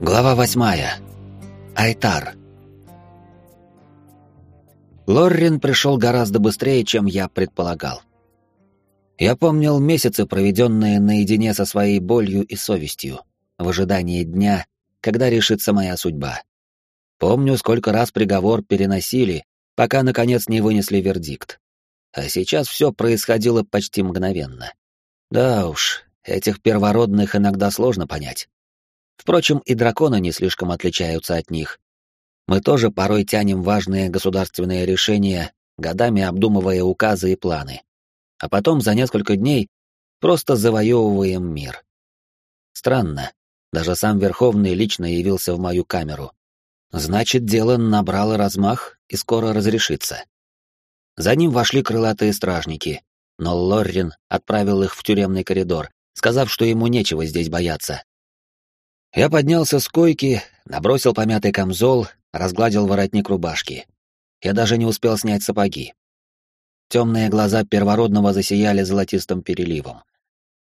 Глава восьмая. Айтар. Лоррин пришел гораздо быстрее, чем я предполагал. Я помнил месяцы, проведенные наедине со своей болью и совестью, в ожидании дня, когда решится моя судьба. Помню, сколько раз приговор переносили, пока, наконец, не вынесли вердикт. А сейчас все происходило почти мгновенно. Да уж, этих первородных иногда сложно понять. Впрочем, и драконы не слишком отличаются от них. Мы тоже порой тянем важные государственные решения, годами обдумывая указы и планы. А потом за несколько дней просто завоевываем мир. Странно, даже сам Верховный лично явился в мою камеру. Значит, дело набрало размах и скоро разрешится. За ним вошли крылатые стражники, но Лоррин отправил их в тюремный коридор, сказав, что ему нечего здесь бояться. Я поднялся с койки, набросил помятый камзол, разгладил воротник рубашки. Я даже не успел снять сапоги. Темные глаза первородного засияли золотистым переливом.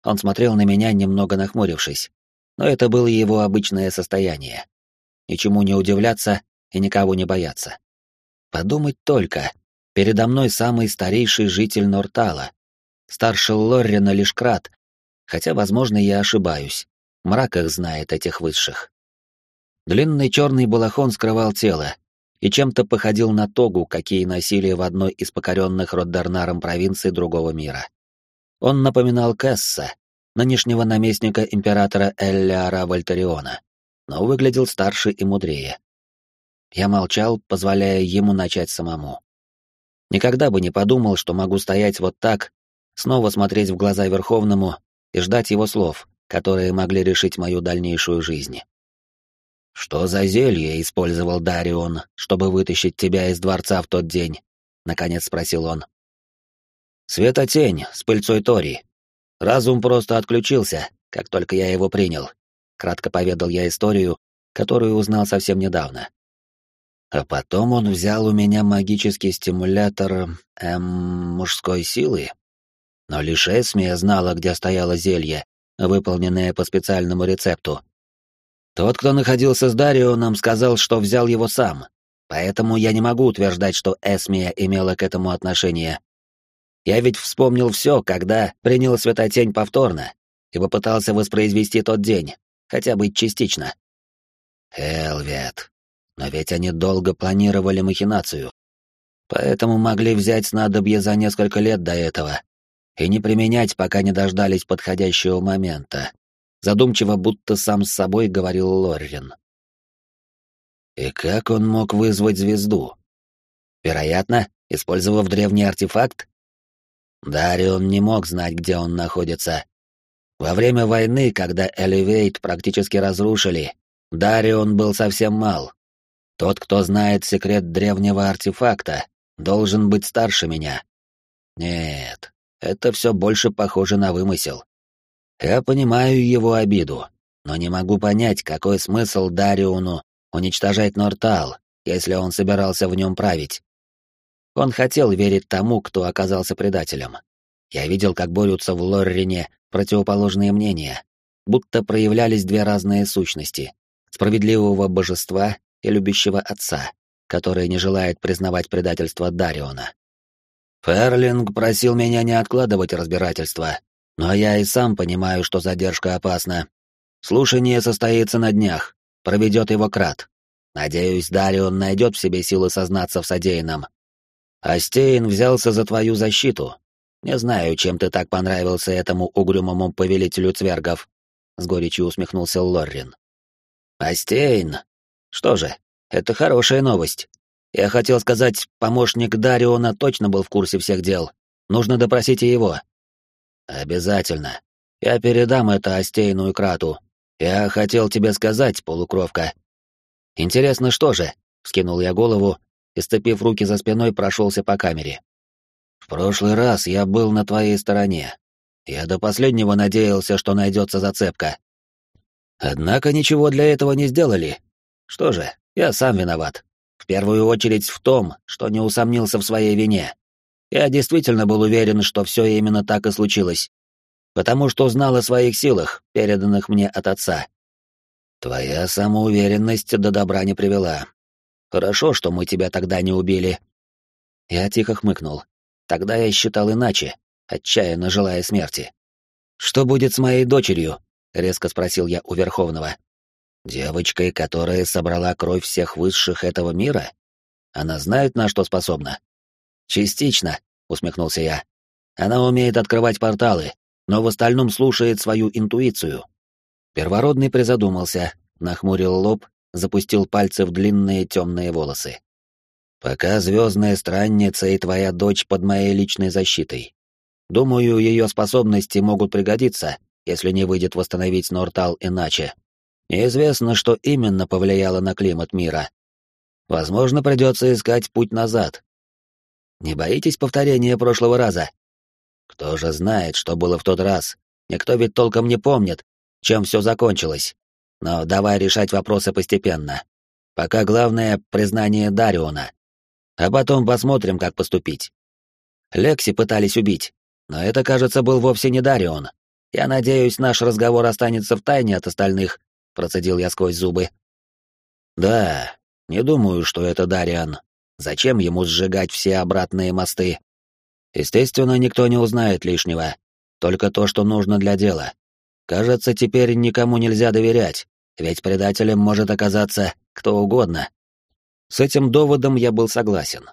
Он смотрел на меня, немного нахмурившись. Но это было его обычное состояние. Ничему не удивляться и никого не бояться. Подумать только, передо мной самый старейший житель Нортала. Старше Лоррина лишь Крат, хотя, возможно, я ошибаюсь. Мрак их знает, этих высших. Длинный черный балахон скрывал тело и чем-то походил на тогу, какие носили в одной из покоренных Роддарнаром провинций другого мира. Он напоминал Кесса, нынешнего наместника императора Элляра Вольтариона, но выглядел старше и мудрее. Я молчал, позволяя ему начать самому. Никогда бы не подумал, что могу стоять вот так, снова смотреть в глаза Верховному и ждать его слов, которые могли решить мою дальнейшую жизнь. «Что за зелье использовал Дарион, чтобы вытащить тебя из дворца в тот день?» — наконец спросил он. «Светотень с пыльцой Тори. Разум просто отключился, как только я его принял», — кратко поведал я историю, которую узнал совсем недавно. А потом он взял у меня магический стимулятор, эм, мужской силы. Но лишь Эсмия знала, где стояло зелье, выполненное по специальному рецепту. Тот, кто находился с Дарионом, сказал, что взял его сам, поэтому я не могу утверждать, что Эсмия имела к этому отношение. Я ведь вспомнил все, когда принял Светотень повторно и попытался воспроизвести тот день, хотя бы частично. Элвет. Но ведь они долго планировали махинацию. Поэтому могли взять снадобье за несколько лет до этого, и не применять, пока не дождались подходящего момента. Задумчиво, будто сам с собой говорил Лоррин. И как он мог вызвать звезду? Вероятно, использовав древний артефакт? Дарион не мог знать, где он находится. Во время войны, когда Элевейт практически разрушили, Дарион был совсем мал. Тот, кто знает секрет древнего артефакта, должен быть старше меня. Нет, это все больше похоже на вымысел. Я понимаю его обиду, но не могу понять, какой смысл Дариону уничтожать Нортал, если он собирался в нем править. Он хотел верить тому, кто оказался предателем. Я видел, как борются в Лоррине противоположные мнения, будто проявлялись две разные сущности — справедливого божества и любящего отца, который не желает признавать предательство Дариона. Ферлинг просил меня не откладывать разбирательство, но я и сам понимаю, что задержка опасна. Слушание состоится на днях, проведет его крат. Надеюсь, Дарион найдет в себе силы сознаться в содеянном. Астейн взялся за твою защиту. Не знаю, чем ты так понравился этому угрюмому повелителю цвергов, — с горечью усмехнулся Лоррин. Астейн. Что же, это хорошая новость. Я хотел сказать, помощник Дариона точно был в курсе всех дел. Нужно допросить и его. Обязательно. Я передам это Остейну и Крату. Я хотел тебе сказать, полукровка. Интересно, что же? Скинул я голову и, сцепив руки за спиной, прошелся по камере. В прошлый раз я был на твоей стороне. Я до последнего надеялся, что найдется зацепка. Однако ничего для этого не сделали. Что же, я сам виноват. Первую очередь в том, что не усомнился в своей вине. Я действительно был уверен, что все именно так и случилось. Потому что знал о своих силах, переданных мне от отца. Твоя самоуверенность до добра не привела. Хорошо, что мы тебя тогда не убили. Я тихо хмыкнул. Тогда я считал иначе, отчаянно желая смерти. Что будет с моей дочерью? резко спросил я у Верховного. Девочкой, которая собрала кровь всех высших этого мира? Она знает, на что способна? Частично, усмехнулся я. Она умеет открывать порталы, но в остальном слушает свою интуицию. Первородный призадумался, нахмурил лоб, запустил пальцы в длинные темные волосы. «Пока звездная странница и твоя дочь под моей личной защитой. Думаю, ее способности могут пригодиться, если не выйдет восстановить Нортал иначе. Неизвестно, что именно повлияло на климат мира. Возможно, придется искать путь назад. Не боитесь повторения прошлого раза? Кто же знает, что было в тот раз? Никто ведь толком не помнит, чем все закончилось. Но давай решать вопросы постепенно. Пока главное — признание Дариона. А потом посмотрим, как поступить. Лекси пытались убить, но это, кажется, был вовсе не Дарион. Я надеюсь, наш разговор останется в тайне от остальных, процедил я сквозь зубы. Да, не думаю, что это Дариан. Зачем ему сжигать все обратные мосты? Естественно, никто не узнает лишнего. Только то, что нужно для дела. Кажется, теперь никому нельзя доверять, ведь предателем может оказаться кто угодно. С этим доводом я был согласен.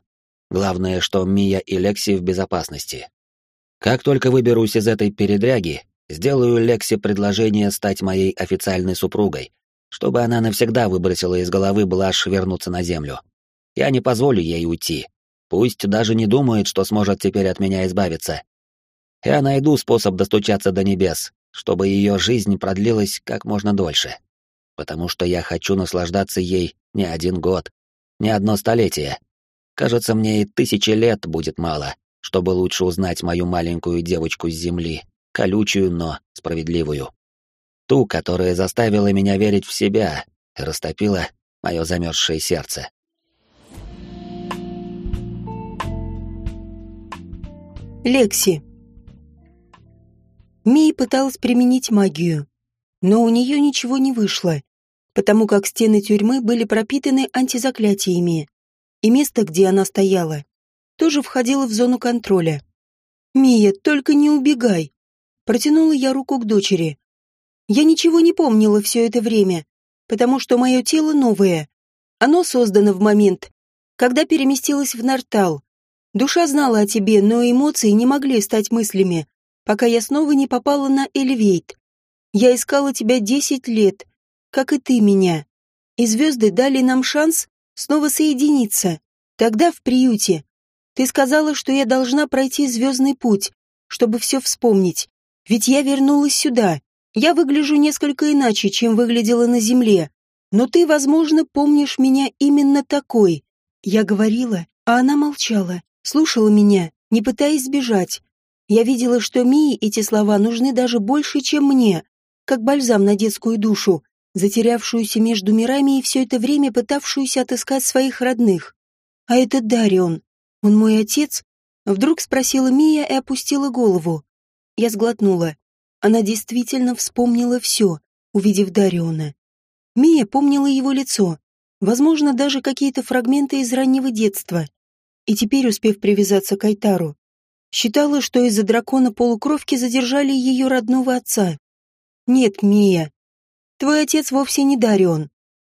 Главное, что Мия и Лекси в безопасности. Как только выберусь из этой передряги, сделаю Лекси предложение стать моей официальной супругой, чтобы она навсегда выбросила из головы блажь вернуться на землю. Я не позволю ей уйти. Пусть даже не думает, что сможет теперь от меня избавиться. Я найду способ достучаться до небес, чтобы ее жизнь продлилась как можно дольше. Потому что я хочу наслаждаться ей не один год, не одно столетие. Кажется, мне и тысячи лет будет мало, чтобы лучше узнать мою маленькую девочку с земли, колючую, но справедливую. Ту, которая заставила меня верить в себя и растопила мое замерзшее сердце. Лекси Мия пыталась применить магию, но у нее ничего не вышло, потому как стены тюрьмы были пропитаны антизаклятиями, и место, где она стояла, тоже входило в зону контроля. «Мия, только не убегай!» Протянула я руку к дочери. Я ничего не помнила все это время, потому что мое тело новое. Оно создано в момент, когда переместилось в Нартал. Душа знала о тебе, но эмоции не могли стать мыслями, пока я снова не попала на Эльвейт. Я искала тебя десять лет, как и ты меня. И звезды дали нам шанс снова соединиться. Тогда в приюте. Ты сказала, что я должна пройти звездный путь, чтобы все вспомнить. Ведь я вернулась сюда. Я выгляжу несколько иначе, чем выглядела на земле. Но ты, возможно, помнишь меня именно такой. Я говорила, а она молчала, слушала меня, не пытаясь сбежать. Я видела, что Мии эти слова нужны даже больше, чем мне, как бальзам на детскую душу, затерявшуюся между мирами и все это время пытавшуюся отыскать своих родных. А это Дарион. Он мой отец? Вдруг спросила Мия и опустила голову. Я сглотнула. Она действительно вспомнила все, увидев Дариона. Мия помнила его лицо, возможно, даже какие-то фрагменты из раннего детства. И теперь, успев привязаться к Айтару, Считала, что из-за дракона полукровки задержали ее родного отца. Нет, Мия. Твой отец вовсе не Дарион.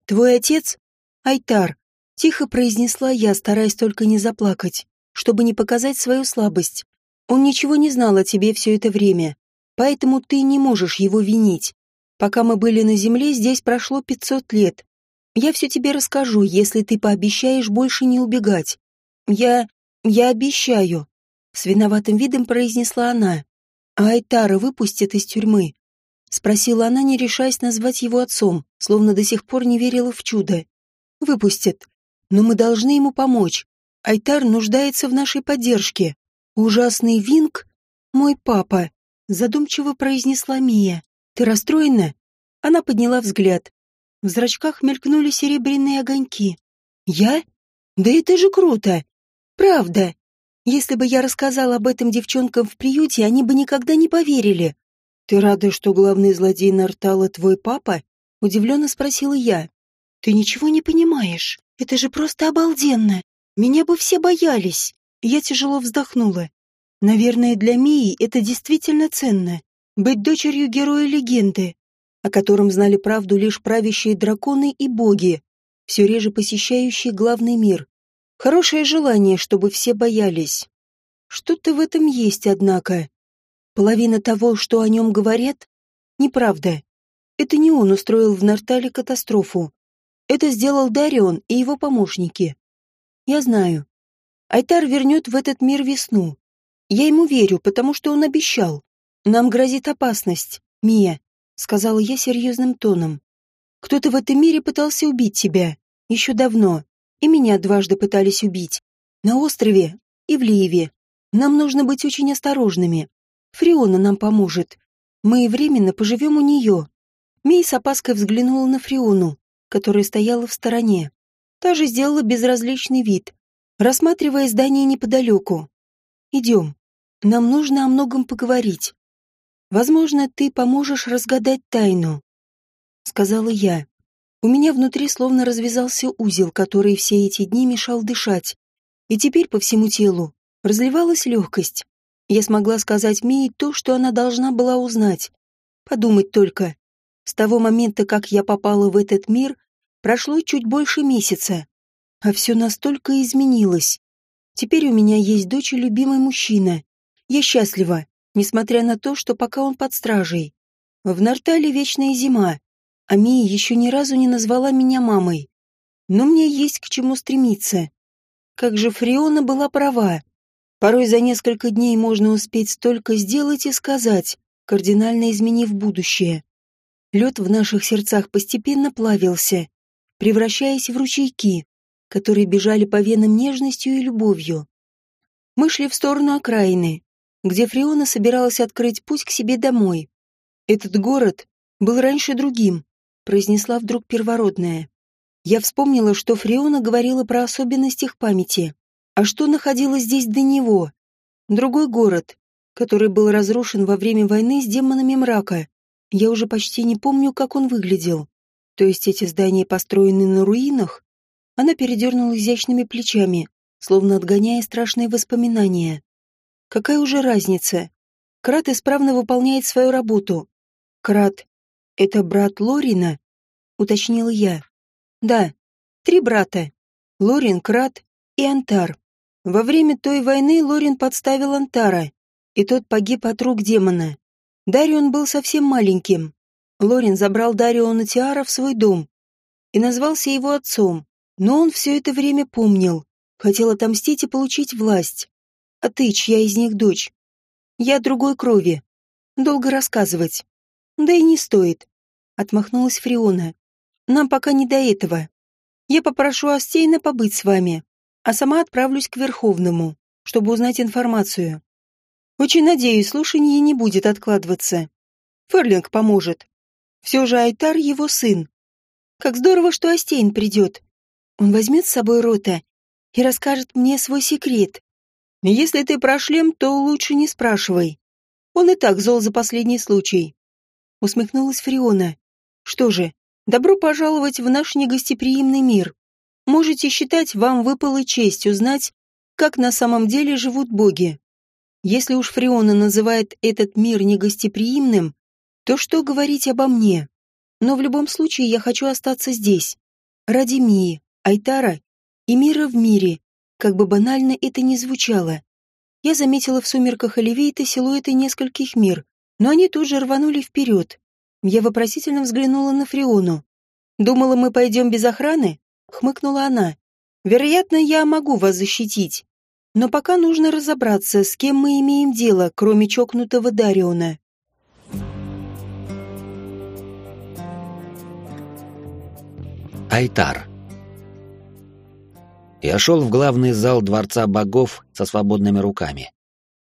Твой отец — Айтар. Тихо произнесла я, стараясь только не заплакать, чтобы не показать свою слабость. Он ничего не знал о тебе все это время, поэтому ты не можешь его винить. Пока мы были на земле, здесь прошло пятьсот лет. Я все тебе расскажу, если ты пообещаешь больше не убегать. Я... я обещаю. С виноватым видом произнесла она. «А Айтара выпустят из тюрьмы?» Спросила она, не решаясь назвать его отцом, словно до сих пор не верила в чудо. «Выпустят. Но мы должны ему помочь. Айтар нуждается в нашей поддержке. Ужасный Винг — мой папа», — задумчиво произнесла Мия. «Ты расстроена?» Она подняла взгляд. В зрачках мелькнули серебряные огоньки. «Я? Да это же круто! Правда!» Если бы я рассказала об этом девчонкам в приюте, они бы никогда не поверили. Ты рада, что главный злодей Нартала твой папа? Удивленно спросила я. «Ты ничего не понимаешь. Это же просто обалденно. Меня бы все боялись». Я тяжело вздохнула. Наверное, для Мии это действительно ценно. Быть дочерью героя легенды, о котором знали правду лишь правящие драконы и боги, все реже посещающие главный мир. Хорошее желание, чтобы все боялись. Что-то в этом есть, однако. Половина того, что о нем говорят, неправда. Это не он устроил в Нартале катастрофу. Это сделал Дарион и его помощники. Я знаю. Айтар вернет в этот мир весну. Я ему верю, потому что он обещал. Нам грозит опасность, Мия, сказала я серьезным тоном. Кто-то в этом мире пытался убить тебя. Еще давно. И меня дважды пытались убить. На острове и в Лиеве. Нам нужно быть очень осторожными. Фриона нам поможет. Мы временно поживем у нее. Мей с опаской взглянула на Фриону, которая стояла в стороне. Та же сделала безразличный вид, рассматривая здание неподалеку. «Идем. Нам нужно о многом поговорить. Возможно, ты поможешь разгадать тайну», — сказала я. У меня внутри словно развязался узел, который все эти дни мешал дышать. И теперь по всему телу разливалась легкость. Я смогла сказать Мии то, что она должна была узнать. Подумать только. С того момента, как я попала в этот мир, прошло чуть больше месяца. А все настолько изменилось. Теперь у меня есть дочь и любимый мужчина. Я счастлива, несмотря на то, что пока он под стражей. В Нартале вечная зима, а Мия еще ни разу не назвала меня мамой. Но мне есть к чему стремиться. Как же Фриона была права. Порой за несколько дней можно успеть столько сделать и сказать, кардинально изменив будущее. Лед в наших сердцах постепенно плавился, превращаясь в ручейки, которые бежали по венам нежностью и любовью. Мы шли в сторону окраины, где Фриона собиралась открыть путь к себе домой. Этот город был раньше другим, произнесла вдруг первородная. Я вспомнила, что Фриона говорила про особенности их памяти. А что находилось здесь до него? Другой город, который был разрушен во время войны с демонами мрака. Я уже почти не помню, как он выглядел. То есть эти здания построены на руинах? Она передернула изящными плечами, словно отгоняя страшные воспоминания. Какая уже разница? Крат исправно выполняет свою работу. Крат «Это брат Лорина?» — уточнила я. «Да, три брата. Лорин, Крат и Антар. Во время той войны Лорин подставил Антара, и тот погиб от рук демона. Дарион был совсем маленьким. Лорин забрал Дариона Тиара в свой дом и назвался его отцом, но он все это время помнил, хотел отомстить и получить власть. А ты, чья из них дочь? Я другой крови. Долго рассказывать. Да и не стоит. Отмахнулась Фриона. Нам пока не до этого. Я попрошу Астейна побыть с вами, а сама отправлюсь к Верховному, чтобы узнать информацию. Очень надеюсь, слушание не будет откладываться. Ферлинг поможет. Все же Айтар его сын. Как здорово, что Астейн придет. Он возьмет с собой Рота и расскажет мне свой секрет. Если ты про шлем, то лучше не спрашивай. Он и так зол за последний случай усмехнулась Фриона. Что же, добро пожаловать в наш негостеприимный мир. Можете считать, вам выпала честь узнать, как на самом деле живут боги. Если уж Фриона называет этот мир негостеприимным, то что говорить обо мне? Но в любом случае я хочу остаться здесь. Ради Мии, Айтара и мира в мире, как бы банально это ни звучало. Я заметила в сумерках Оливейта силуэты нескольких мир, но они тут же рванули вперед. Я вопросительно взглянула на Фриону. «Думала, мы пойдем без охраны?» — хмыкнула она. «Вероятно, я могу вас защитить. Но пока нужно разобраться, с кем мы имеем дело, кроме чокнутого Дариона». Айтар Я шел в главный зал Дворца Богов со свободными руками.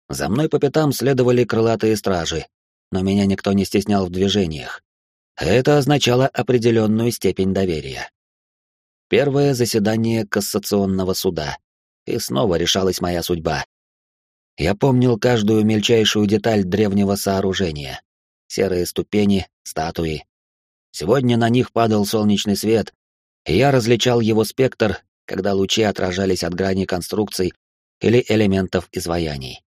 За мной по пятам следовали крылатые стражи, но меня никто не стеснял в движениях. Это означало определенную степень доверия. Первое заседание Кассационного суда. И снова решалась моя судьба. Я помнил каждую мельчайшую деталь древнего сооружения. Серые ступени, статуи. Сегодня на них падал солнечный свет, и я различал его спектр, когда лучи отражались от грани конструкций или элементов изваяний.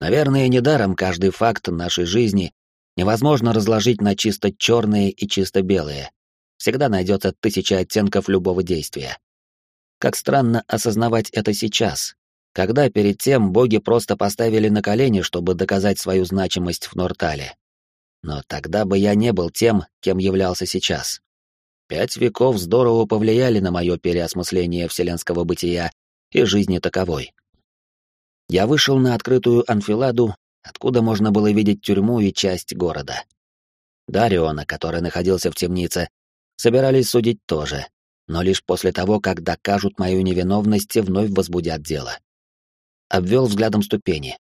Наверное, недаром каждый факт нашей жизни невозможно разложить на чисто черные и чисто белые. Всегда найдется тысяча оттенков любого действия. Как странно осознавать это сейчас, когда перед тем боги просто поставили на колени, чтобы доказать свою значимость в Нортале. Но тогда бы я не был тем, кем являлся сейчас. Пять веков здорово повлияли на мое переосмысление вселенского бытия и жизни таковой. Я вышел на открытую анфиладу, откуда можно было видеть тюрьму и часть города. Дариона, который находился в темнице, собирались судить тоже, но лишь после того, как докажут мою невиновность и вновь возбудят дело. Обвел взглядом ступени.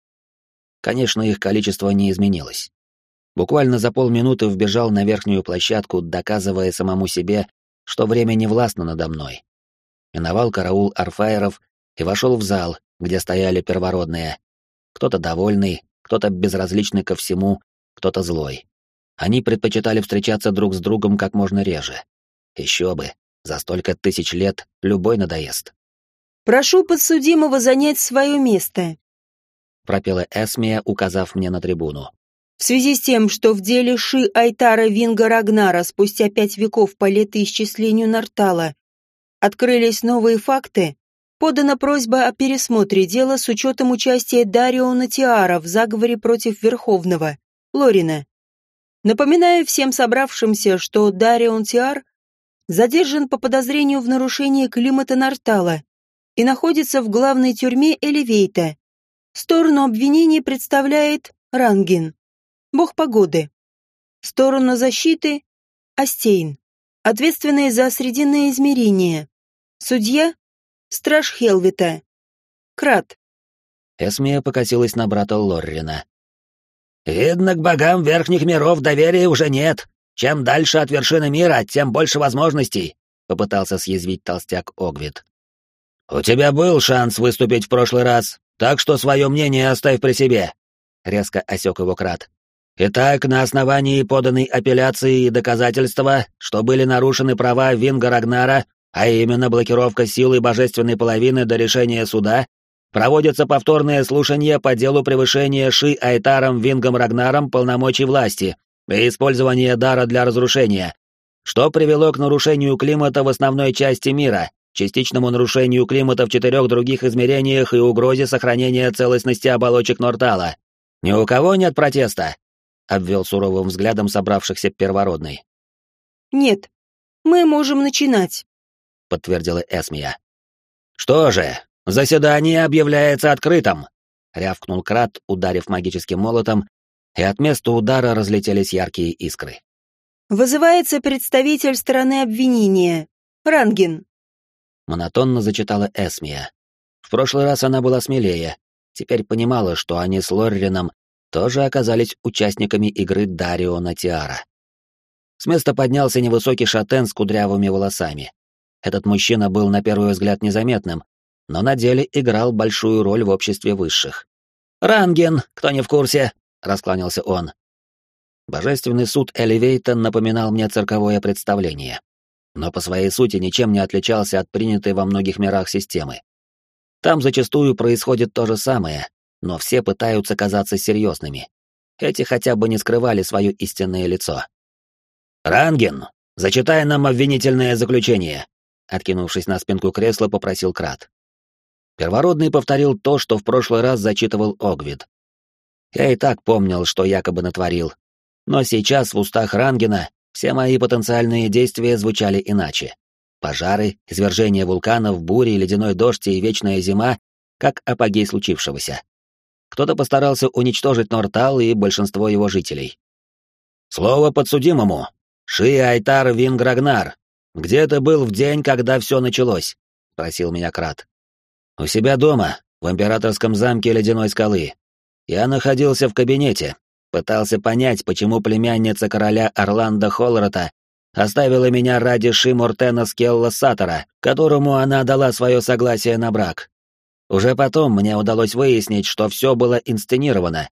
Конечно, их количество не изменилось. Буквально за полминуты вбежал на верхнюю площадку, доказывая самому себе, что время не властно надо мной. Миновал караул арфаеров и вошел в зал, где стояли первородные. Кто-то довольный, кто-то безразличный ко всему, кто-то злой. Они предпочитали встречаться друг с другом как можно реже. Еще бы, за столько тысяч лет любой надоест. «Прошу подсудимого занять свое место», — пропела Эсмия, указав мне на трибуну. В связи с тем, что в деле Ши Айтара Винга Рагнара спустя пять веков по летоисчислению Нартала открылись новые факты, подана просьба о пересмотре дела с учетом участия Дариона Тиара в заговоре против Верховного, Лорина. Напоминаю всем собравшимся, что Дарион Тиар задержан по подозрению в нарушении климата Нартала и находится в главной тюрьме Элевейта. Сторону обвинения представляет Рангин бог погоды. Сторону защиты – Астейн, ответственный за срединное измерение. Судья – страж Хелвита. Крат. Эсмия покосилась на брата Лоррина. «Видно, к богам верхних миров доверия уже нет. Чем дальше от вершины мира, тем больше возможностей», — попытался съязвить толстяк Огвит. «У тебя был шанс выступить в прошлый раз, так что свое мнение оставь при себе», — резко осек его Крат. Итак, на основании поданной апелляции и доказательства, что были нарушены права Винга Рагнара, а именно блокировка силы божественной половины до решения суда, проводится повторное слушание по делу превышения Ши Айтаром Вингом Рагнаром полномочий власти и использования дара для разрушения, что привело к нарушению климата в основной части мира, частичному нарушению климата в четырех других измерениях и угрозе сохранения целостности оболочек Нортала. Ни у кого нет протеста? Обвел суровым взглядом собравшихся первородный. «Нет, мы можем начинать», — подтвердила Эсмия. «Что же, заседание объявляется открытым», — рявкнул Крат, ударив магическим молотом, и от места удара разлетелись яркие искры. «Вызывается представитель стороны обвинения. Рангин». Монотонно зачитала Эсмия. В прошлый раз она была смелее, теперь понимала, что они с Лоррином тоже оказались участниками игры Дариона Тиара. С места поднялся невысокий шатен с кудрявыми волосами. Этот мужчина был на первый взгляд незаметным, но на деле играл большую роль в обществе высших. «Ранген, кто не в курсе?» — раскланялся он. Божественный суд Элевейта напоминал мне цирковое представление, но по своей сути ничем не отличался от принятой во многих мирах системы. Там зачастую происходит то же самое, но все пытаются казаться серьезными. Эти хотя бы не скрывали свое истинное лицо. «Ранген, зачитай нам обвинительное заключение», откинувшись на спинку кресла, попросил Крат. Первородный повторил то, что в прошлый раз зачитывал Огвид. Я и так помнил, что якобы натворил, но сейчас в устах Рангена все мои потенциальные действия звучали иначе. Пожары, извержение вулканов, бури, ледяной дождь и вечная зима как апогей случившегося. Кто-то постарался уничтожить Нортал и большинство его жителей. «Слово подсудимому. Ши Айтар Винграгнар. Где ты был в день, когда все началось?» — просил меня Крат. «У себя дома, в императорском замке Ледяной скалы. Я находился в кабинете, пытался понять, почему племянница короля Орландо Холлорота оставила меня ради Ши Мортена Скелла Сатора, которому она дала свое согласие на брак. Уже потом мне удалось выяснить, что все было инсценировано,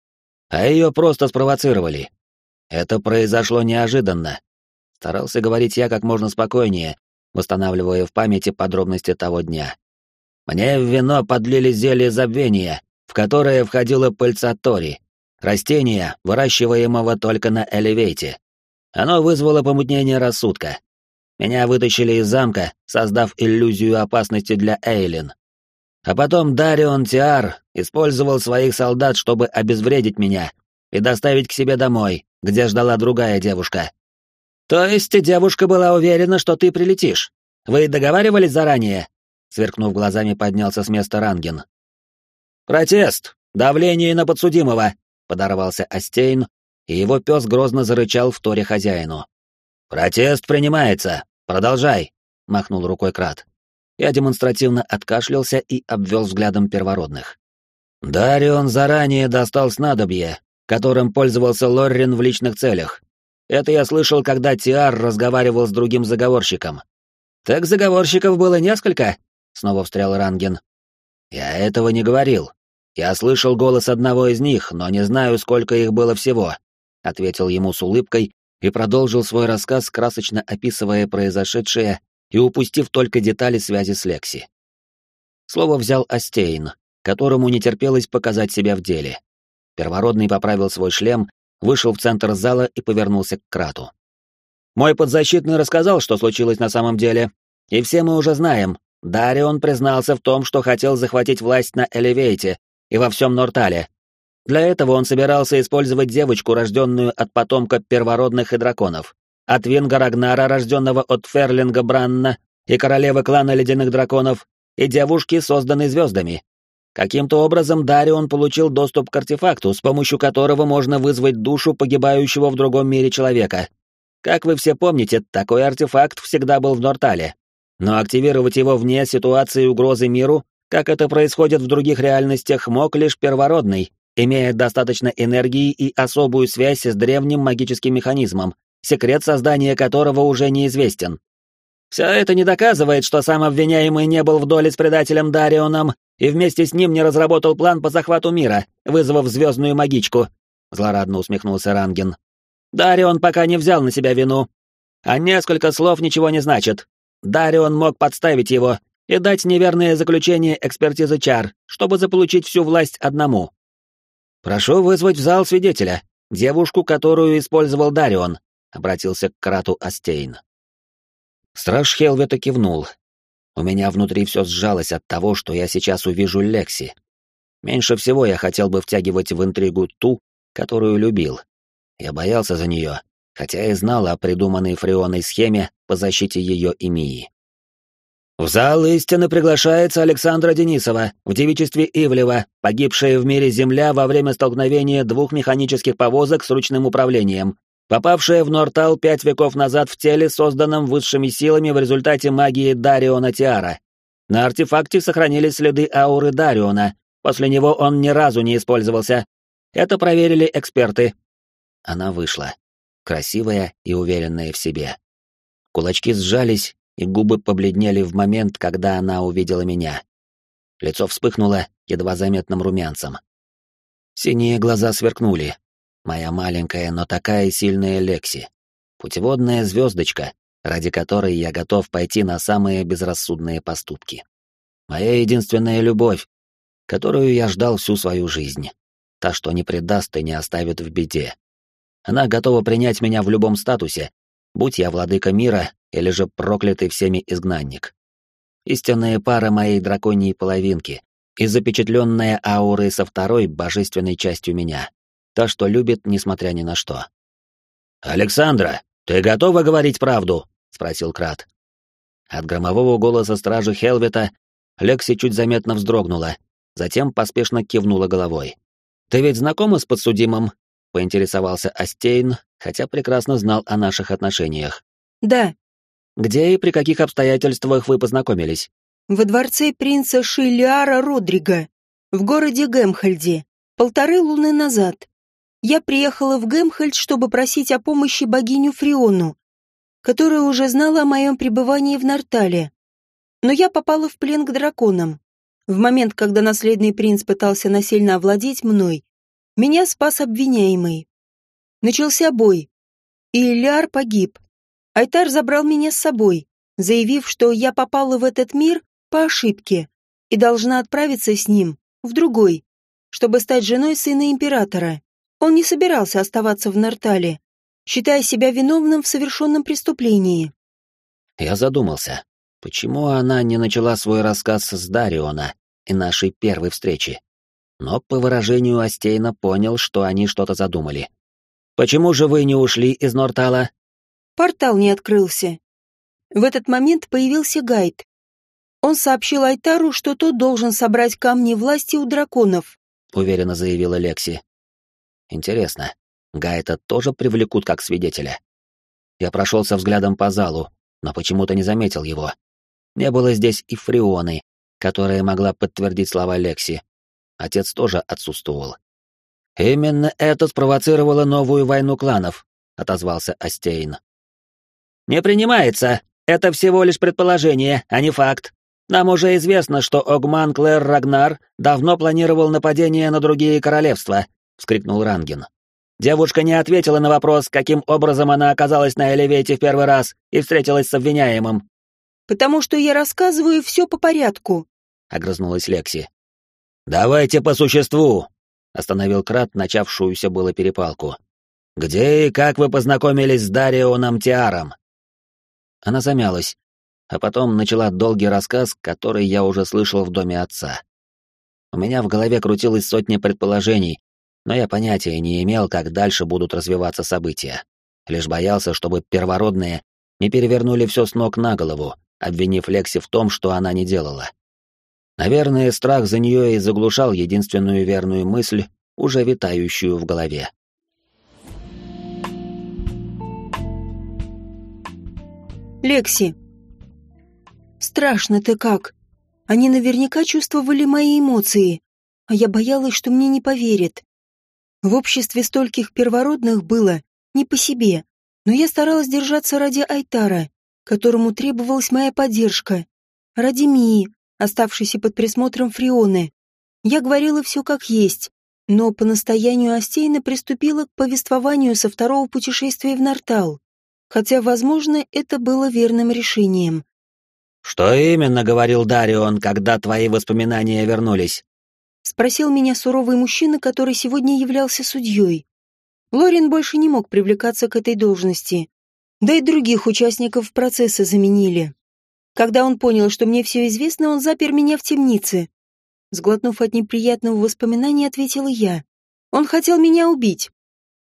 а ее просто спровоцировали. Это произошло неожиданно. Старался говорить я как можно спокойнее, восстанавливая в памяти подробности того дня. Мне в вино подлили зелье забвения, в которое входила пыльца тори, растение, выращиваемого только на Элевейте. Оно вызвало помутнение рассудка. Меня вытащили из замка, создав иллюзию опасности для Эйлин. А потом Дарион Тиар использовал своих солдат, чтобы обезвредить меня и доставить к себе домой, где ждала другая девушка. То есть девушка была уверена, что ты прилетишь? Вы договаривались заранее? Сверкнув глазами, поднялся с места Ранген. Протест! Давление на подсудимого! Подорвался Астейн, и его пес грозно зарычал в торе хозяину. «Протест принимается! Продолжай!» — махнул рукой Крат. Я демонстративно откашлялся и обвел взглядом первородных. Дарион заранее достал снадобье, которым пользовался Лоррин в личных целях. Это я слышал, когда Тиар разговаривал с другим заговорщиком. «Так заговорщиков было несколько?» — снова встрял Ранген. «Я этого не говорил. Я слышал голос одного из них, но не знаю, сколько их было всего», — ответил ему с улыбкой и продолжил свой рассказ, красочно описывая произошедшее и упустив только детали связи с Лекси. Слово взял Астейн, которому не терпелось показать себя в деле. Первородный поправил свой шлем, вышел в центр зала и повернулся к Крату. «Мой подзащитный рассказал, что случилось на самом деле, и все мы уже знаем. Дарион признался в том, что хотел захватить власть на Элевейте и во всем Нортале. Для этого он собирался использовать девочку, рожденную от потомка первородных и драконов, от Винга Рагнара, рожденного от Ферлинга Бранна и королевы клана Ледяных Драконов, и девушки, созданной звездами. Каким-то образом Дарион получил доступ к артефакту, с помощью которого можно вызвать душу погибающего в другом мире человека. Как вы все помните, такой артефакт всегда был в Нортале. Но активировать его вне ситуации угрозы миру, как это происходит в других реальностях, мог лишь первородный, имея достаточно энергии и особую связь с древним магическим механизмом, секрет создания которого уже неизвестен. Все это не доказывает, что сам обвиняемый не был в доле с предателем Дарионом и вместе с ним не разработал план по захвату мира, вызвав звездную магичку», — злорадно усмехнулся Ранген. «Дарион пока не взял на себя вину. А несколько слов ничего не значит. Дарион мог подставить его и дать неверное заключение экспертизы чар, чтобы заполучить всю власть одному. Прошу вызвать в зал свидетеля, девушку, которую использовал Дарион», — обратился к Крату Астейн. Страж Хелвета кивнул, у меня внутри все сжалось от того, что я сейчас увижу Лекси. Меньше всего я хотел бы втягивать в интригу ту, которую любил. Я боялся за нее, хотя и знал о придуманной Фрионой схеме по защите ее и Мии. В зал истины приглашается Александра Денисова в девичестве Ивлева, погибшая в мире Земля во время столкновения двух механических повозок с ручным управлением, попавшая в Нортал пять веков назад в теле, созданном высшими силами в результате магии Дариона Тиара. На артефакте сохранились следы ауры Дариона, после него он ни разу не использовался. Это проверили эксперты. Она вышла, красивая и уверенная в себе. Кулачки сжались, и губы побледнели в момент, когда она увидела меня. Лицо вспыхнуло едва заметным румянцем. Синие глаза сверкнули, Моя маленькая, но такая сильная Лекси. Путеводная звездочка, ради которой я готов пойти на самые безрассудные поступки. Моя единственная любовь, которую я ждал всю свою жизнь. Та, что не предаст и не оставит в беде. Она готова принять меня в любом статусе, будь я владыка мира или же проклятый всеми изгнанник. Истинная пара моей драконьей половинки и запечатленная аурой со второй божественной частью меня. Та, что любит, несмотря ни на что. «Александра, ты готова говорить правду?» — спросил Крат. От громового голоса стражи Хелвета Лекси чуть заметно вздрогнула, затем поспешно кивнула головой. «Ты ведь знакома с подсудимым?» — поинтересовался Астейн, хотя прекрасно знал о наших отношениях. «Да». «Где и при каких обстоятельствах вы познакомились?» «Во дворце принца Шиллиара Родрига, в городе Гемхальде, полторы луны назад я приехала в Гемхельд, чтобы просить о помощи богиню Фриону, которая уже знала о моем пребывании в Нартале. Но я попала в плен к драконам. В момент, когда наследный принц пытался насильно овладеть мной, меня спас обвиняемый. Начался бой, и Ильяр погиб. Айтар забрал меня с собой, заявив, что я попала в этот мир по ошибке и должна отправиться с ним в другой, чтобы стать женой сына императора. Он не собирался оставаться в Нартале, считая себя виновным в совершенном преступлении. Я задумался, почему она не начала свой рассказ с Дариона и нашей первой встречи. Но по выражению Астейна понял, что они что-то задумали. «Почему же вы не ушли из Нортала?» Портал не открылся. В этот момент появился гайд. Он сообщил Айтару, что тот должен собрать камни власти у драконов, уверенно заявила Лекси. Интересно, Гайта тоже привлекут как свидетеля? Я прошелся взглядом по залу, но почему-то не заметил его. Не было здесь и Фрионы, которая могла подтвердить слова Лекси. Отец тоже отсутствовал. «Именно это спровоцировало новую войну кланов», — отозвался Астейн. «Не принимается. Это всего лишь предположение, а не факт. Нам уже известно, что Огман Клэр Рагнар давно планировал нападение на другие королевства», — вскрикнул Рангин. Девушка не ответила на вопрос, каким образом она оказалась на Элевейте в первый раз и встретилась с обвиняемым. «Потому что я рассказываю все по порядку», — огрызнулась Лекси. «Давайте по существу», — остановил Крат начавшуюся было перепалку. «Где и как вы познакомились с Дарионом Тиаром?» Она замялась, а потом начала долгий рассказ, который я уже слышал в доме отца. У меня в голове крутилось сотня предположений, но я понятия не имел, как дальше будут развиваться события. Лишь боялся, чтобы первородные не перевернули все с ног на голову, обвинив Лекси в том, что она не делала. Наверное, страх за нее и заглушал единственную верную мысль, уже витающую в голове. Лекси. Страшно ты как. Они наверняка чувствовали мои эмоции, а я боялась, что мне не поверят. В обществе стольких первородных было не по себе, но я старалась держаться ради Айтара, которому требовалась моя поддержка, ради Мии, оставшейся под присмотром Фрионы. Я говорила все как есть, но по настоянию Астейна приступила к повествованию со второго путешествия в Нартал, хотя, возможно, это было верным решением. «Что именно говорил Дарион, когда твои воспоминания вернулись?» Спросил меня суровый мужчина, который сегодня являлся судьей. Лорин больше не мог привлекаться к этой должности. Да и других участников процесса заменили. Когда он понял, что мне все известно, он запер меня в темнице. Сглотнув от неприятного воспоминания, ответила я. Он хотел меня убить.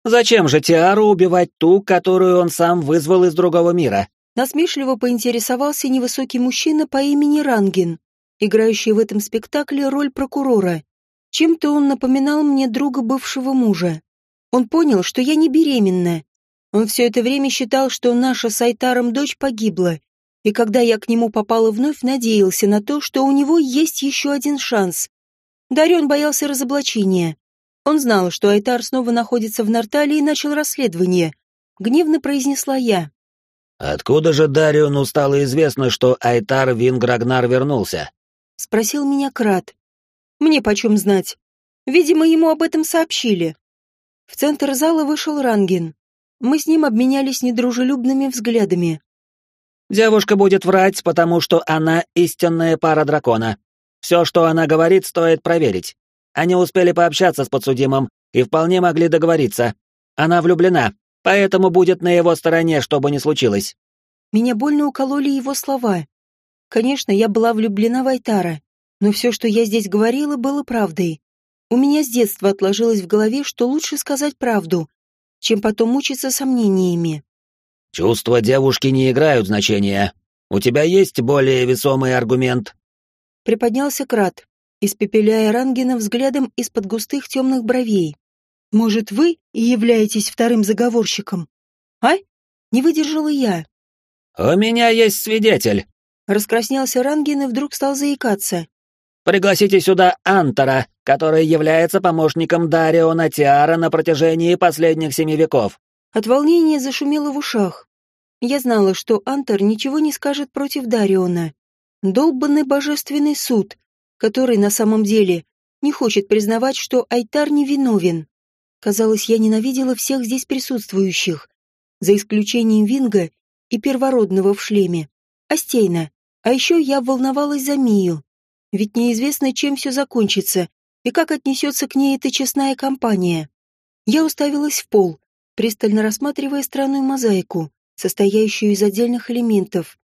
«Зачем же Тиару убивать ту, которую он сам вызвал из другого мира?» Насмешливо поинтересовался невысокий мужчина по имени Рангин играющий в этом спектакле роль прокурора. Чем-то он напоминал мне друга бывшего мужа. Он понял, что я не беременна. Он все это время считал, что наша с Айтаром дочь погибла, и когда я к нему попала вновь, надеялся на то, что у него есть еще один шанс. Дарен боялся разоблачения. Он знал, что Айтар снова находится в Нартале и начал расследование. Гневно произнесла я. «Откуда же Дариону стало известно, что Айтар Винграгнар вернулся?» — спросил меня Крат. «Мне почем знать? Видимо, ему об этом сообщили». В центр зала вышел Рангин. Мы с ним обменялись недружелюбными взглядами. «Девушка будет врать, потому что она истинная пара дракона. Все, что она говорит, стоит проверить. Они успели пообщаться с подсудимым и вполне могли договориться. Она влюблена, поэтому будет на его стороне, что бы ни случилось». Меня больно укололи его слова. Конечно, я была влюблена в Айтара, но все, что я здесь говорила, было правдой. У меня с детства отложилось в голове, что лучше сказать правду, чем потом мучиться сомнениями. «Чувства девушки не играют значения. У тебя есть более весомый аргумент?» Приподнялся Крат, испепеляя Рангена взглядом из-под густых темных бровей. «Может, вы и являетесь вторым заговорщиком?» «А?» Не выдержала я. «У меня есть свидетель», Раскраснелся Рангин и вдруг стал заикаться. «Пригласите сюда Антора, который является помощником Дариона Тиара на протяжении последних семи веков». От волнения зашумело в ушах. Я знала, что Антор ничего не скажет против Дариона. Долбанный божественный суд, который на самом деле не хочет признавать, что Айтар невиновен. Казалось, я ненавидела всех здесь присутствующих, за исключением Винга и первородного в шлеме. Астейна. А еще я волновалась за Мию. Ведь неизвестно, чем все закончится и как отнесется к ней эта честная компания. Я уставилась в пол, пристально рассматривая странную мозаику, состоящую из отдельных элементов.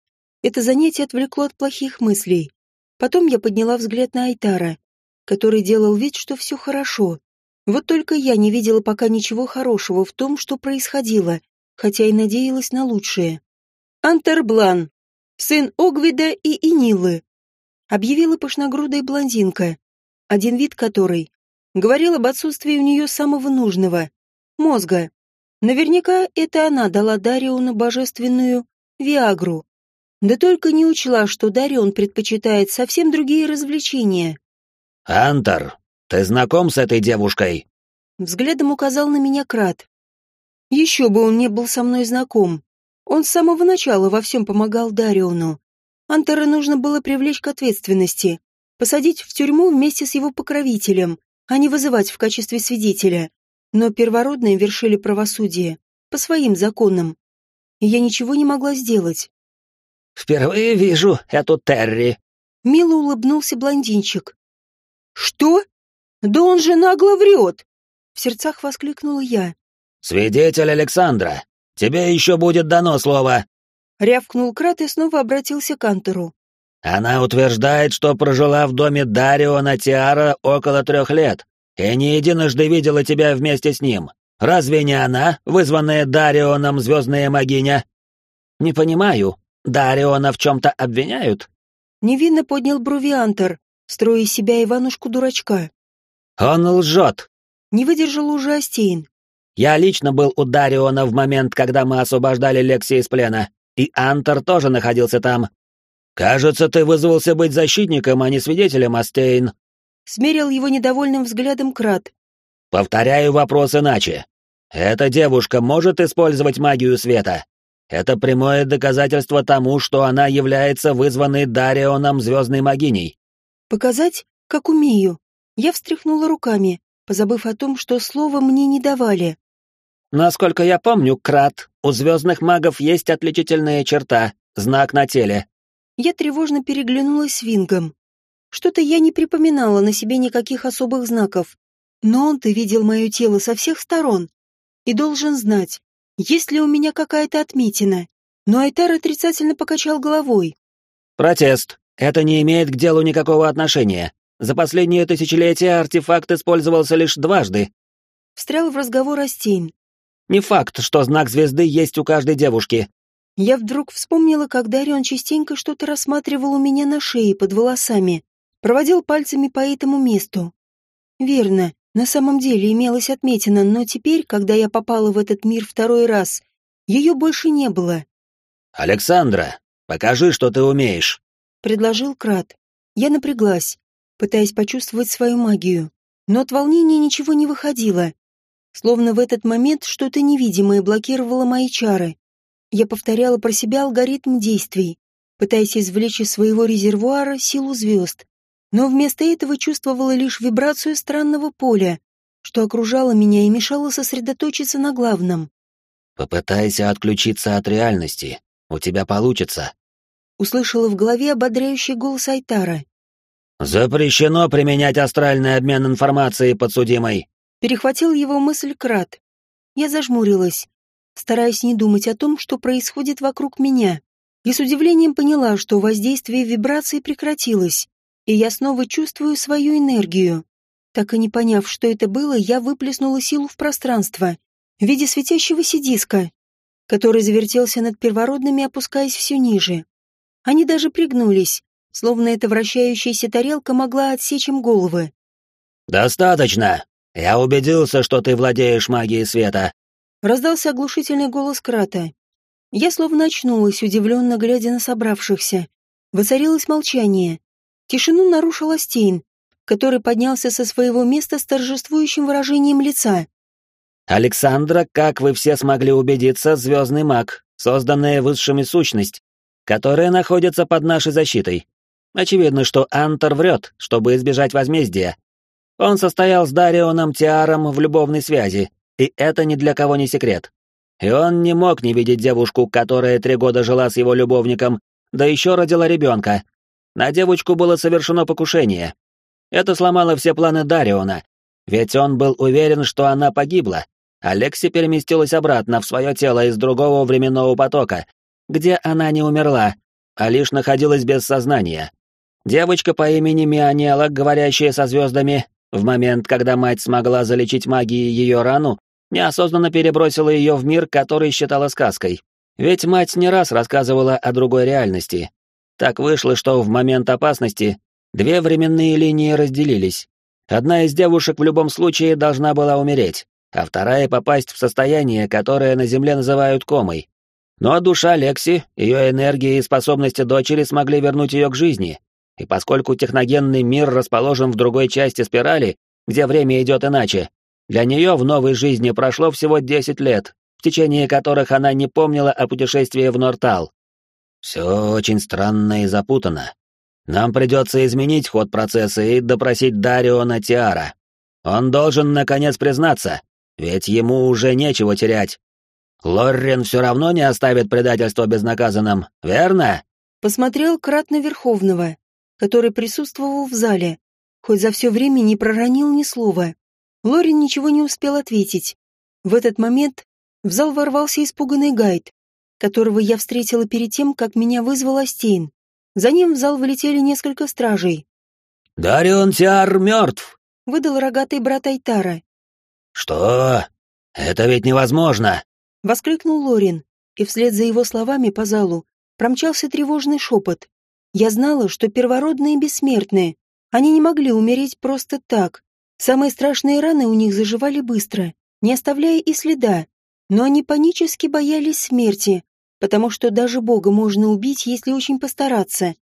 Это занятие отвлекло от плохих мыслей. Потом я подняла взгляд на Айтара, который делал вид, что все хорошо. Вот только я не видела пока ничего хорошего в том, что происходило, хотя и надеялась на лучшее. «Антерблан, сын Огвида и Инилы», объявила пышногрудая блондинка, один вид которой говорил об отсутствии у нее самого нужного — мозга. Наверняка это она дала Дариону божественную Виагру. Да только не учла, что Дарион предпочитает совсем другие развлечения. «Антар, ты знаком с этой девушкой?» Взглядом указал на меня Крат. Еще бы он не был со мной знаком. Он с самого начала во всем помогал Дариону. Антара нужно было привлечь к ответственности, посадить в тюрьму вместе с его покровителем, а не вызывать в качестве свидетеля. Но первородные вершили правосудие по своим законам. И я ничего не могла сделать. «Впервые вижу эту Терри», — мило улыбнулся блондинчик. «Что? Да он же нагло врет!» В сердцах воскликнула я. «Свидетель Александра, тебе еще будет дано слово!» Рявкнул Крат и снова обратился к Антеру. «Она утверждает, что прожила в доме Дариона Тиара около трех лет, и не единожды видела тебя вместе с ним. Разве не она, вызванная Дарионом звездная могиня?» «Не понимаю. Дариона в чем-то обвиняют?» Невинно поднял брови Антер, строя из себя Иванушку-дурачка. «Он лжет!» Не выдержал уже Астейн. «Я лично был у Дариона в момент, когда мы освобождали Лекси из плена, и Антер тоже находился там. Кажется, ты вызвался быть защитником, а не свидетелем, Астейн смерил его недовольным взглядом Крат. «Повторяю вопрос иначе. Эта девушка может использовать магию света? Это прямое доказательство тому, что она является вызванной Дарионом звездной магиней». «Показать, как умею». Я встряхнула руками, позабыв о том, что слова мне не давали. «Насколько я помню, Крат, у звездных магов есть отличительная черта — знак на теле». Я тревожно переглянулась с Вингом. Что-то я не припоминала на себе никаких особых знаков. Но он-то видел мое тело со всех сторон и должен знать, есть ли у меня какая-то отметина. Но Айтар отрицательно покачал головой. «Протест. Это не имеет к делу никакого отношения. За последнее тысячелетие артефакт использовался лишь дважды». Встрял в разговор Астейн. «Не факт, что знак звезды есть у каждой девушки». Я вдруг вспомнила, как Дарион частенько что-то рассматривал у меня на шее под волосами проводил пальцами по этому месту. Верно, на самом деле имелась отметина, но теперь, когда я попала в этот мир второй раз, ее больше не было. «Александра, покажи, что ты умеешь», — предложил Крат. Я напряглась, пытаясь почувствовать свою магию, но от волнения ничего не выходило. Словно в этот момент что-то невидимое блокировало мои чары. Я повторяла про себя алгоритм действий, пытаясь извлечь из своего резервуара силу звезд но вместо этого чувствовала лишь вибрацию странного поля, что окружало меня и мешало сосредоточиться на главном. «Попытайся отключиться от реальности. У тебя получится», — услышала в голове ободряющий голос Айтара. «Запрещено применять астральный обмен информацией подсудимой», — перехватил его мысль Крат. Я зажмурилась, стараясь не думать о том, что происходит вокруг меня, и с удивлением поняла, что воздействие вибрации прекратилось и я снова чувствую свою энергию. Так и не поняв, что это было, я выплеснула силу в пространство в виде светящегося диска, который завертелся над первородными, опускаясь все ниже. Они даже пригнулись, словно эта вращающаяся тарелка могла отсечь им головы. «Достаточно! Я убедился, что ты владеешь магией света!» Раздался оглушительный голос Крата. Я словно очнулась, удивленно глядя на собравшихся. Воцарилось молчание, Тишину нарушил Астейн, который поднялся со своего места с торжествующим выражением лица. «Александра, как вы все смогли убедиться, звездный маг, созданная высшими сущность, которая находится под нашей защитой. Очевидно, что Антор врет, чтобы избежать возмездия. Он состоял с Дарионом Тиаром в любовной связи, и это ни для кого не секрет. И он не мог не видеть девушку, которая три года жила с его любовником, да еще родила ребенка. На девочку было совершено покушение. Это сломало все планы Дариона, ведь он был уверен, что она погибла. Алекси переместилась обратно в свое тело из другого временного потока, где она не умерла, а лишь находилась без сознания. Девочка по имени Мионела, говорящая со звездами, в момент, когда мать смогла залечить магией ее рану, неосознанно перебросила ее в мир, который считала сказкой. Ведь мать не раз рассказывала о другой реальности. Так вышло, что в момент опасности две временные линии разделились. Одна из девушек в любом случае должна была умереть, а вторая попасть в состояние, которое на Земле называют комой. Но душа Лекси, ее энергия и способности дочери смогли вернуть ее к жизни, и поскольку техногенный мир расположен в другой части спирали, где время идет иначе, для нее в новой жизни прошло всего 10 лет, в течение которых она не помнила о путешествии в Нортал. Все очень странно и запутано. Нам придется изменить ход процесса и допросить Дариона Тиара. Он должен, наконец, признаться, ведь ему уже нечего терять. Лоррен все равно не оставит предательство безнаказанным, верно? Посмотрел Крат на Верховного, который присутствовал в зале, хоть за все время не проронил ни слова. Лорин ничего не успел ответить. В этот момент в зал ворвался испуганный гайд, которого я встретила перед тем, как меня вызвал Астейн. За ним в зал вылетели несколько стражей. «Дарион Тиар мертв!» — выдал рогатый брат Айтара. «Что? Это ведь невозможно!» — воскликнул Лорин, и вслед за его словами по залу промчался тревожный шепот. Я знала, что первородные бессмертные. Они не могли умереть просто так. Самые страшные раны у них заживали быстро, не оставляя и следа. Но они панически боялись смерти, потому что даже Бога можно убить, если очень постараться.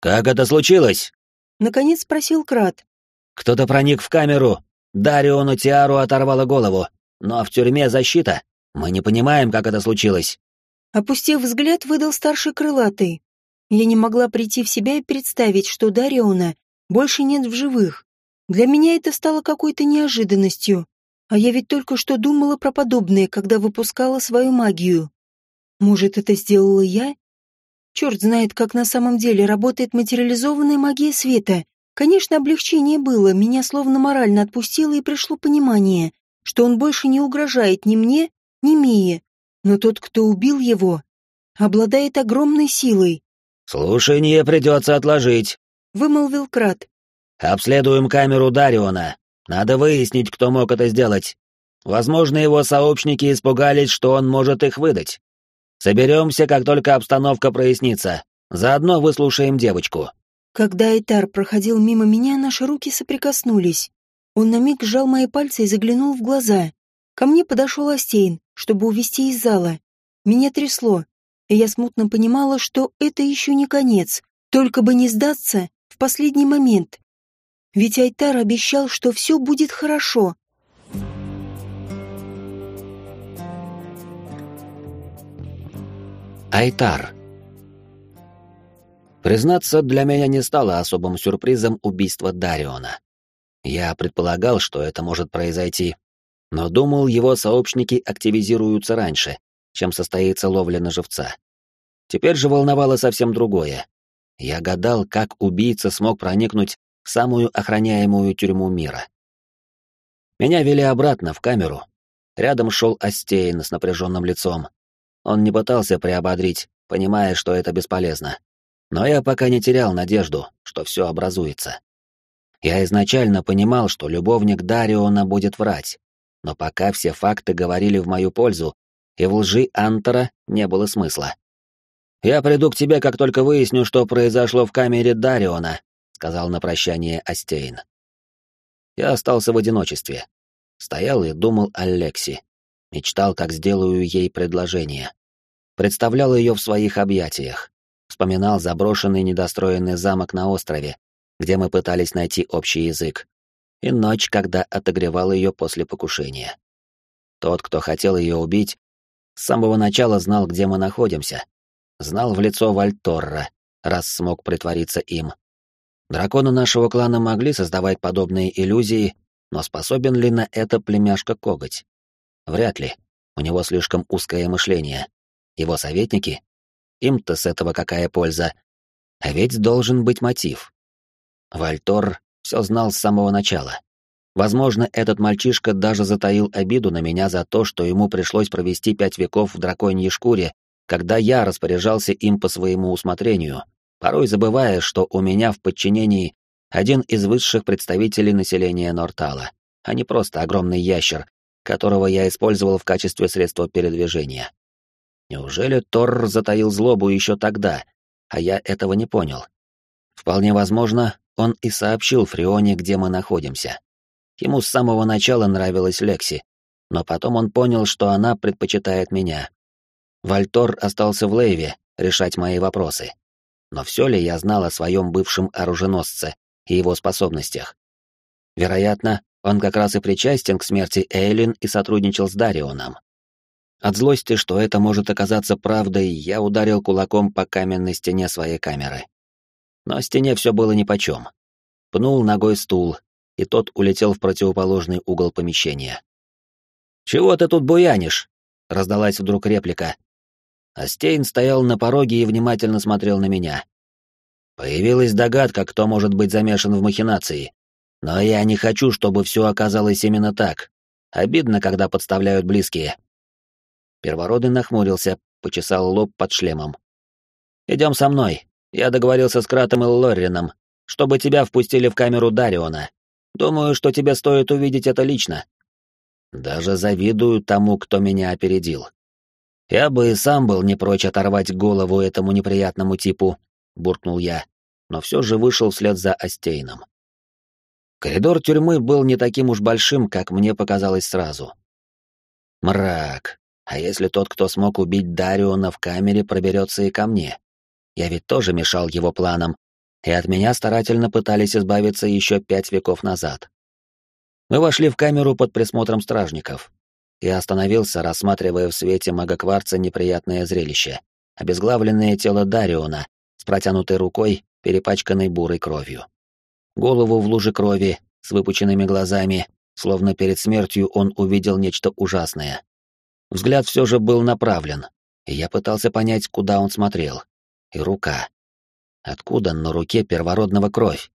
«Как это случилось?» — наконец спросил Крат. «Кто-то проник в камеру. Дариону Тиару оторвало голову. Но в тюрьме защита. Мы не понимаем, как это случилось». Опустив взгляд, выдал старший крылатый. Я не могла прийти в себя и представить, что Дариона больше нет в живых. Для меня это стало какой-то неожиданностью. А я ведь только что думала про подобное, когда выпускала свою магию. Может, это сделала я? Черт знает, как на самом деле работает материализованная магия света. Конечно, облегчение было, меня словно морально отпустило и пришло понимание, что он больше не угрожает ни мне, ни Мие. Но тот, кто убил его, обладает огромной силой. «Слушание придется отложить», — вымолвил Крат. Обследуем камеру Дариона. Надо выяснить, кто мог это сделать. Возможно, его сообщники испугались, что он может их выдать. Соберемся, как только обстановка прояснится. Заодно выслушаем девочку». Когда Этар проходил мимо меня, наши руки соприкоснулись. Он на миг сжал мои пальцы и заглянул в глаза. Ко мне подошел Астейн, чтобы увести из зала. Меня трясло, и я смутно понимала, что это еще не конец. Только бы не сдаться в последний момент. Ведь Айтар обещал, что все будет хорошо. Айтар. Признаться, для меня не стало особым сюрпризом убийство Дариона. Я предполагал, что это может произойти, но думал, его сообщники активизируются раньше, чем состоится ловля на живца. Теперь же волновало совсем другое. Я гадал, как убийца смог проникнуть в самую охраняемую тюрьму мира. Меня вели обратно, в камеру. Рядом шел Астейн с напряженным лицом. Он не пытался приободрить, понимая, что это бесполезно. Но я пока не терял надежду, что все образуется. Я изначально понимал, что любовник Дариона будет врать, но пока все факты говорили в мою пользу, и в лжи Антора не было смысла. «Я приду к тебе, как только выясню, что произошло в камере Дариона», сказал на прощание Астейн. Я остался в одиночестве. Стоял и думал о Лекси. Мечтал, как сделаю ей предложение. Представлял ее в своих объятиях. Вспоминал заброшенный недостроенный замок на острове, где мы пытались найти общий язык. И ночь, когда отогревал ее после покушения. Тот, кто хотел ее убить, с самого начала знал, где мы находимся. Знал в лицо Вальторра, раз смог притвориться им. Драконы нашего клана могли создавать подобные иллюзии, но способен ли на это племяшка Коготь? Вряд ли. У него слишком узкое мышление. Его советники? Им-то с этого какая польза? А ведь должен быть мотив. Вальтор все знал с самого начала. Возможно, этот мальчишка даже затаил обиду на меня за то, что ему пришлось провести пять веков в драконьей шкуре, когда я распоряжался им по своему усмотрению, порой забывая, что у меня в подчинении один из высших представителей населения Нортала, а не просто огромный ящер, которого я использовал в качестве средства передвижения. Неужели Тор затаил злобу еще тогда, а я этого не понял? Вполне возможно, он и сообщил Фрионе, где мы находимся. Ему с самого начала нравилась Лекси, но потом он понял, что она предпочитает меня. Вальтор остался в Лейве решать мои вопросы. Но все ли я знал о своем бывшем оруженосце и его способностях? Вероятно, он как раз и причастен к смерти Эйлин и сотрудничал с Дарионом. От злости, что это может оказаться правдой, я ударил кулаком по каменной стене своей камеры. Но стене все было нипочем. Пнул ногой стул, и тот улетел в противоположный угол помещения. «Чего ты тут буянишь?» — раздалась вдруг реплика. Астейн стоял на пороге и внимательно смотрел на меня. Появилась догадка, кто может быть замешан в махинации. Но я не хочу, чтобы все оказалось именно так. Обидно, когда подставляют близкие. Первородный нахмурился, почесал лоб под шлемом. «Идем со мной. Я договорился с Кратом и Лоррином, чтобы тебя впустили в камеру Дариона. Думаю, что тебе стоит увидеть это лично. Даже завидую тому, кто меня опередил. Я бы и сам был не прочь оторвать голову этому неприятному типу, буркнул я, но все же вышел вслед за Остейном. Коридор тюрьмы был не таким уж большим, как мне показалось сразу. Мрак. А если тот, кто смог убить Дариона в камере, проберется и ко мне? Я ведь тоже мешал его планам, и от меня старательно пытались избавиться еще пять веков назад. Мы вошли в камеру под присмотром стражников. Я остановился, рассматривая в свете магокварца неприятное зрелище. Обезглавленное тело Дариона с протянутой рукой, перепачканной бурой кровью. Голову в луже крови, с выпученными глазами, словно перед смертью он увидел нечто ужасное. Взгляд все же был направлен, и я пытался понять, куда он смотрел. И рука. Откуда на руке первородного кровь?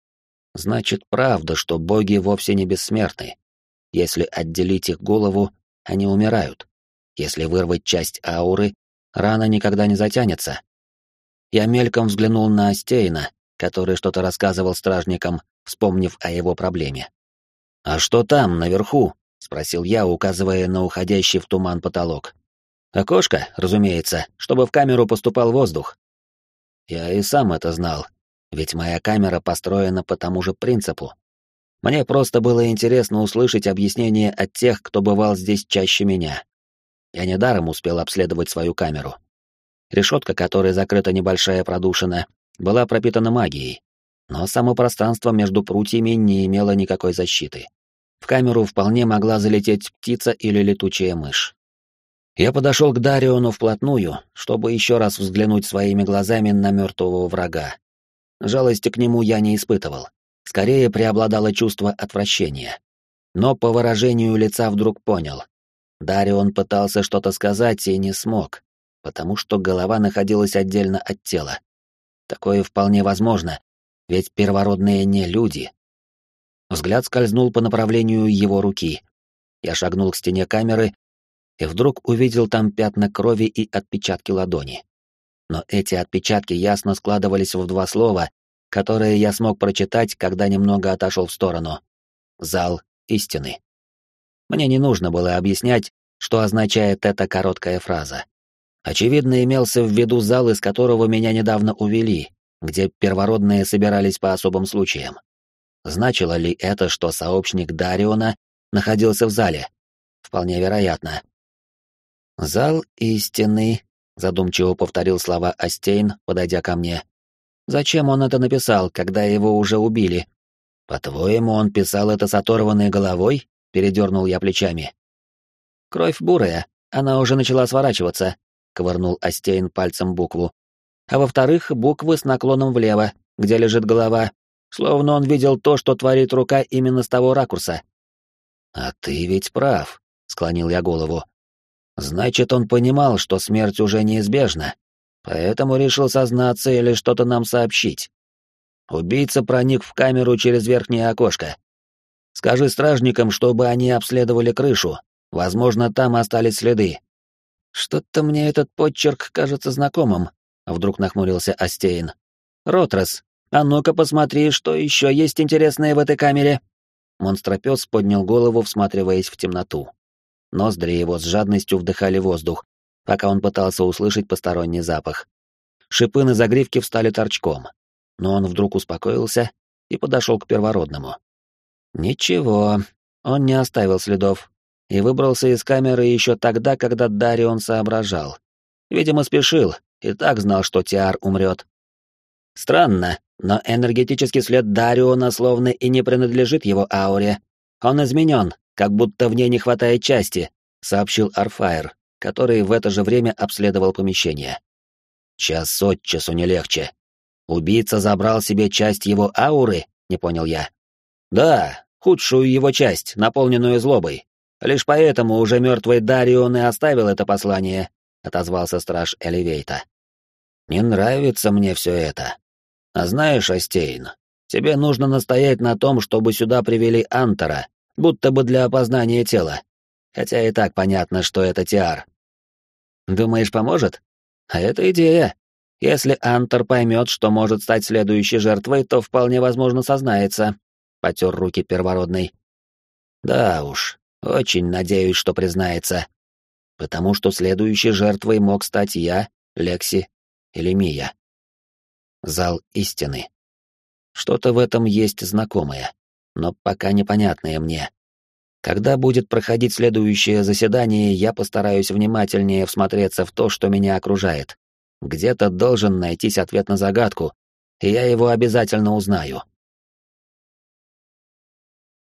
Значит, правда, что боги вовсе не бессмертны. Если отделить их голову, они умирают. Если вырвать часть ауры, рана никогда не затянется. Я мельком взглянул на Астейна, который что-то рассказывал стражникам, вспомнив о его проблеме. «А что там, наверху?» — спросил я, указывая на уходящий в туман потолок. «Окошко, разумеется, чтобы в камеру поступал воздух. Я и сам это знал, ведь моя камера построена по тому же принципу. Мне просто было интересно услышать объяснение от тех, кто бывал здесь чаще меня. Я недаром успел обследовать свою камеру. Решетка, которой закрыта небольшая продушина, была пропитана магией, но само пространство между прутьями не имело никакой защиты. В камеру вполне могла залететь птица или летучая мышь. Я подошел к Дариону вплотную, чтобы еще раз взглянуть своими глазами на мертвого врага. Жалости к нему я не испытывал. Скорее преобладало чувство отвращения. Но по выражению лица вдруг понял. Дарион пытался что-то сказать и не смог, потому что голова находилась отдельно от тела. Такое вполне возможно, ведь первородные не люди. Взгляд скользнул по направлению его руки. Я шагнул к стене камеры и вдруг увидел там пятна крови и отпечатки ладони. Но эти отпечатки ясно складывались в два слова, которые я смог прочитать, когда немного отошел в сторону. Зал истины. Мне не нужно было объяснять, что означает эта короткая фраза. Очевидно, имелся в виду зал, из которого меня недавно увели, где первородные собирались по особым случаям. Значило ли это, что сообщник Дариона находился в зале? Вполне вероятно. «Зал истины», — задумчиво повторил слова Астейн, подойдя ко мне. «Зачем он это написал, когда его уже убили?» «По-твоему, он писал это с оторванной головой?» — передернул я плечами. «Кровь бурая, она уже начала сворачиваться», — ковырнул Астейн пальцем букву. «А во-вторых, буквы с наклоном влево, где лежит голова, словно он видел то, что творит рука именно с того ракурса». «А ты ведь прав», — склонил я голову. Значит, он понимал, что смерть уже неизбежна, поэтому решил сознаться или что-то нам сообщить. Убийца проник в камеру через верхнее окошко. Скажи стражникам, чтобы они обследовали крышу. Возможно, там остались следы. Что-то мне этот подчерк кажется знакомым, вдруг нахмурился Астейн. Ротрас, а ну-ка посмотри, что еще есть интересное в этой камере. Монстропес поднял голову, всматриваясь в темноту. Ноздри его с жадностью вдыхали воздух, пока он пытался услышать посторонний запах. Шипы на загривке встали торчком, но он вдруг успокоился и подошел к первородному. Ничего, он не оставил следов и выбрался из камеры еще тогда, когда Дарион соображал. Видимо, спешил и так знал, что Тиар умрет. Странно, но энергетический след Дариона словно и не принадлежит его ауре. Он изменен, как будто в ней не хватает части, сообщил Арфайр, который в это же время обследовал помещение. Час от часу не легче. Убийца забрал себе часть его ауры, не понял я. Да, худшую его часть, наполненную злобой. Лишь поэтому уже мертвый Дарион и оставил это послание, отозвался страж Элевейта. Не нравится мне все это. А знаешь, Астейн, тебе нужно настоять на том, чтобы сюда привели Антора, будто бы для опознания тела. Хотя и так понятно, что это Тиар. Думаешь, поможет? А это идея. Если Антор поймет, что может стать следующей жертвой, то вполне возможно сознается. Потер руки первородный. Да уж, очень надеюсь, что признается. Потому что следующей жертвой мог стать я, Лекси или Мия. Зал истины. Что-то в этом есть знакомое, но пока непонятное мне. Когда будет проходить следующее заседание, я постараюсь внимательнее всмотреться в то, что меня окружает. Где-то должен найтись ответ на загадку, и я его обязательно узнаю.